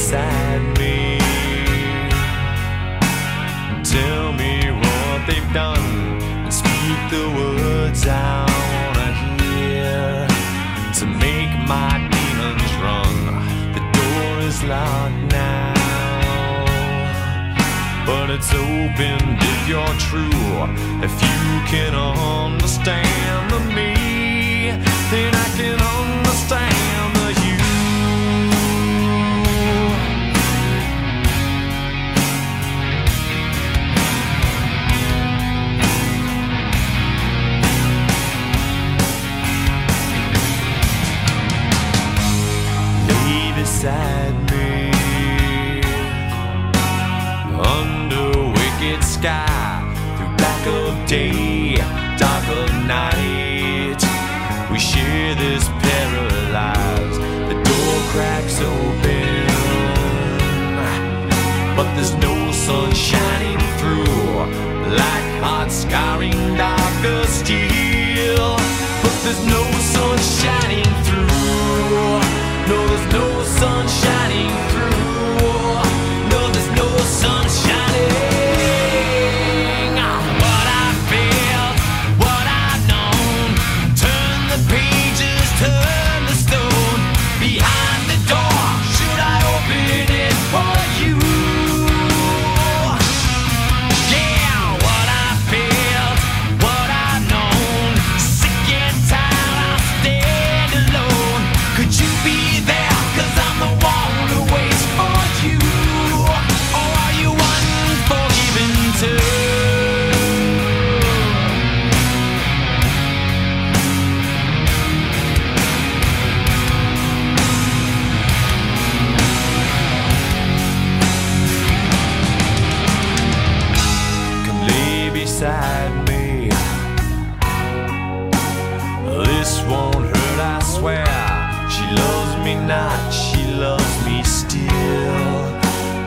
beside me. Tell me what they've done and speak the words I wanna hear to make my demons run. The door is locked now. But it's opened if you're true, if you can understand the meaning. Wicked sky through black of day, dark of night. We share this paralyzed. The door cracks open, but there's no sun shining through. Like hot scarring dark of steel, but there's no sun shining through. No, there's no sun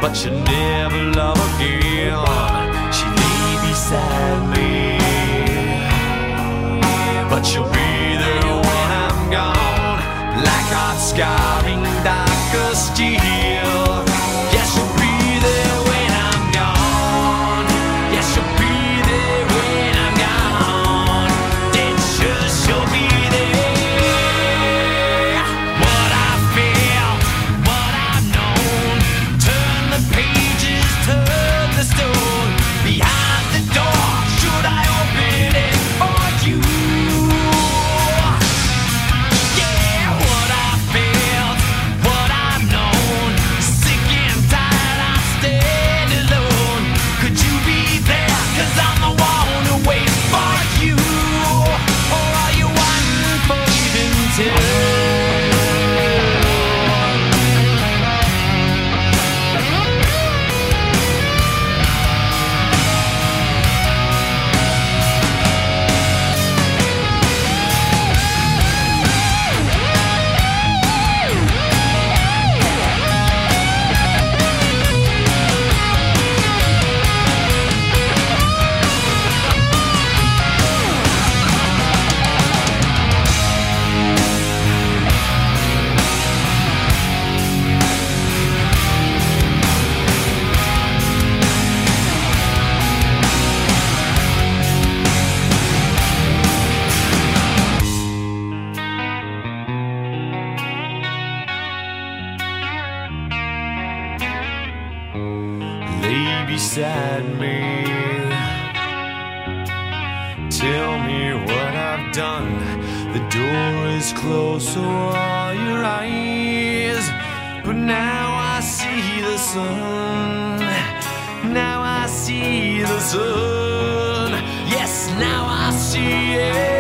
But she'll never love again. She lay beside me. But she'll be there when I'm gone. black hot scarring darker steel. Beside me. Tell me what I've done. The door is closed, so are your eyes. But now I see the sun. Now I see the sun. Yes, now I see it.